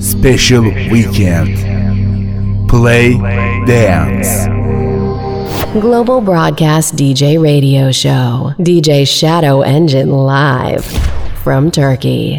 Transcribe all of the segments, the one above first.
Special Weekend. Play Dance. Global Broadcast DJ Radio Show. DJ Shadow Engine Live from Turkey.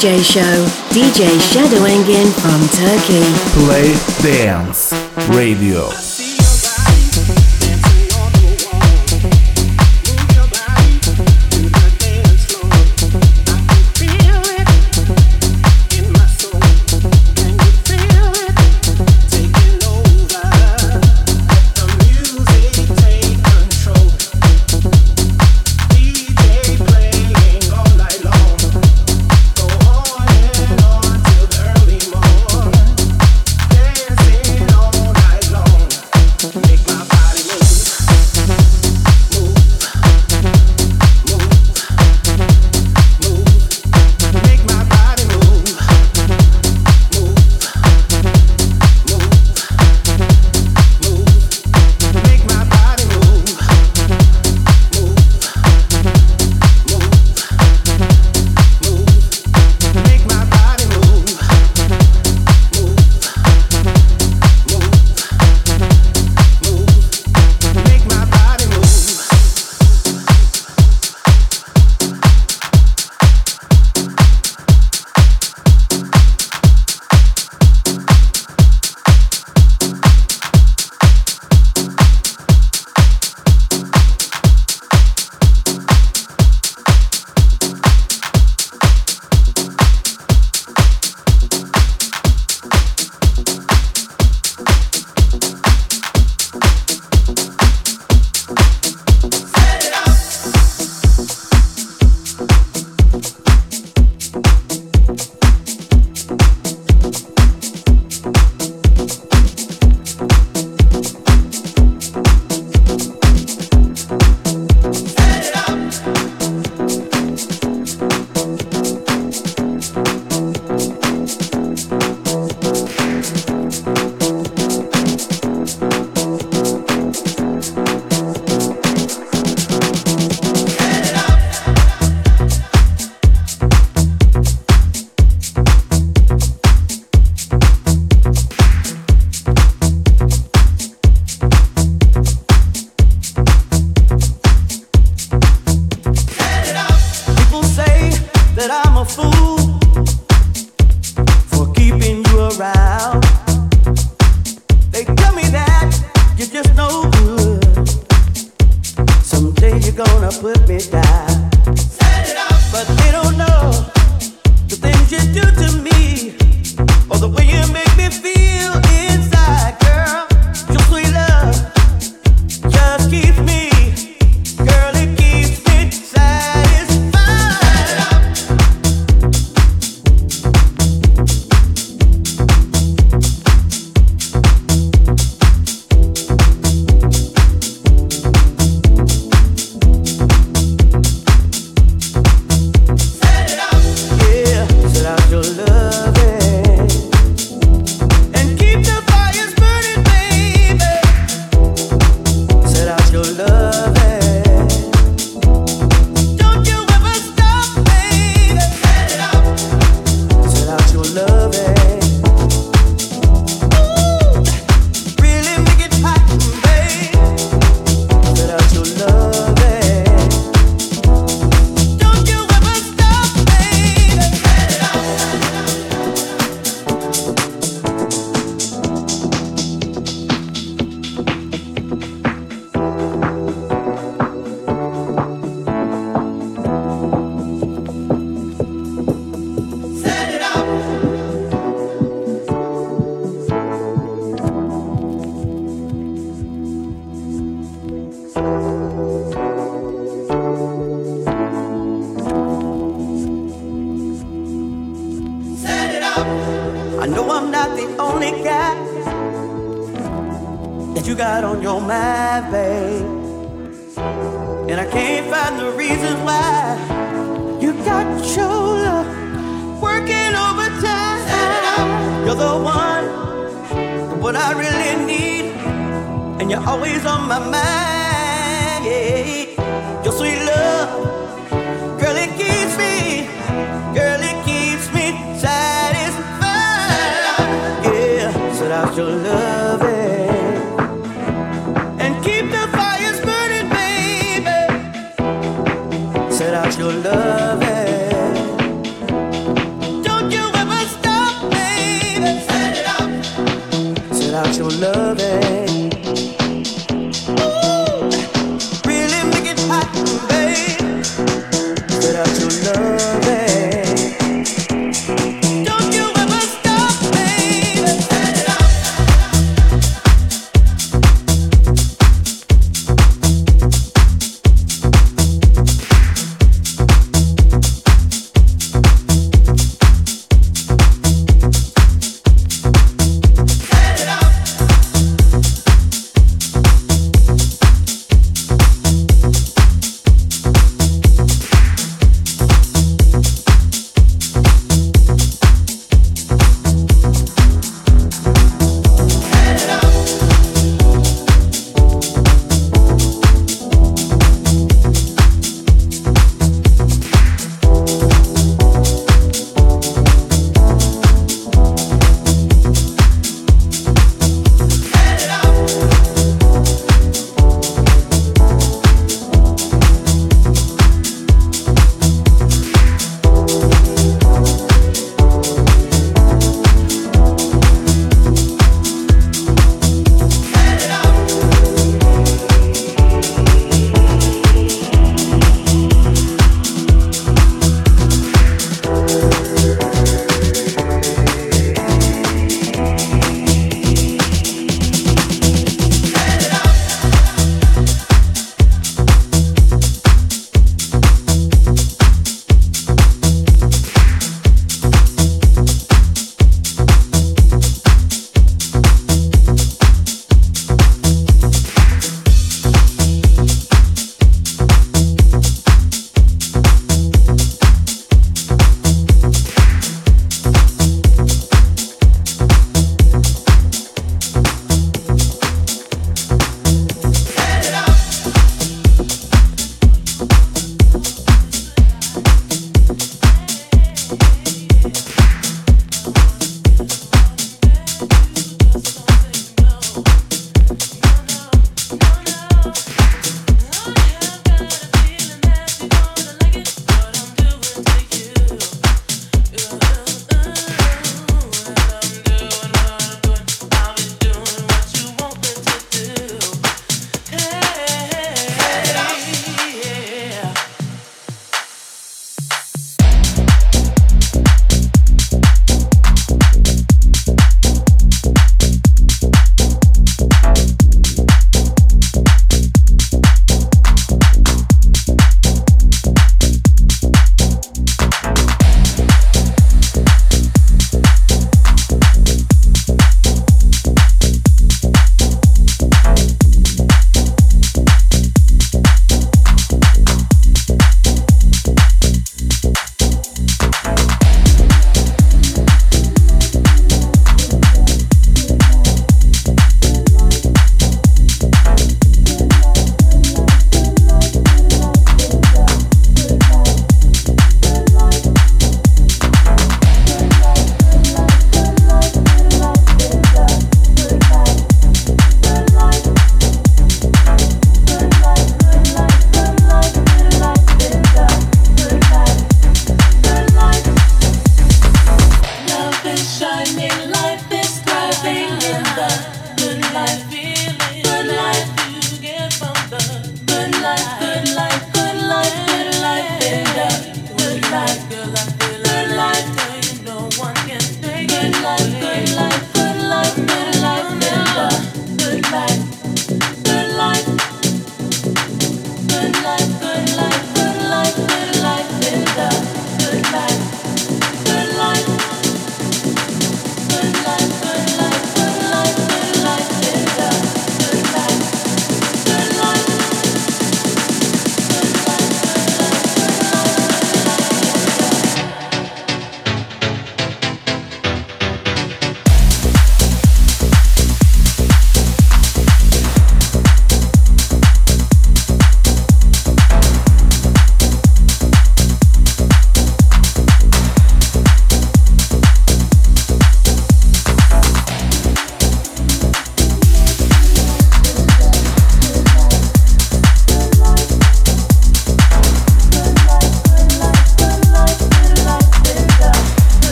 DJ show. DJ Shadow Engin from Turkey. Play Dance Radio.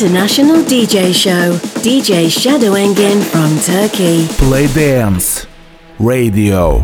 International DJ Show. DJ Shadow Engin from Turkey. Play Dance Radio.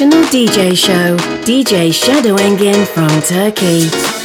International DJ show. DJ Shadow Engin from Turkey.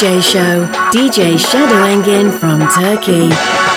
DJ show. DJ Shadow Engin from Turkey.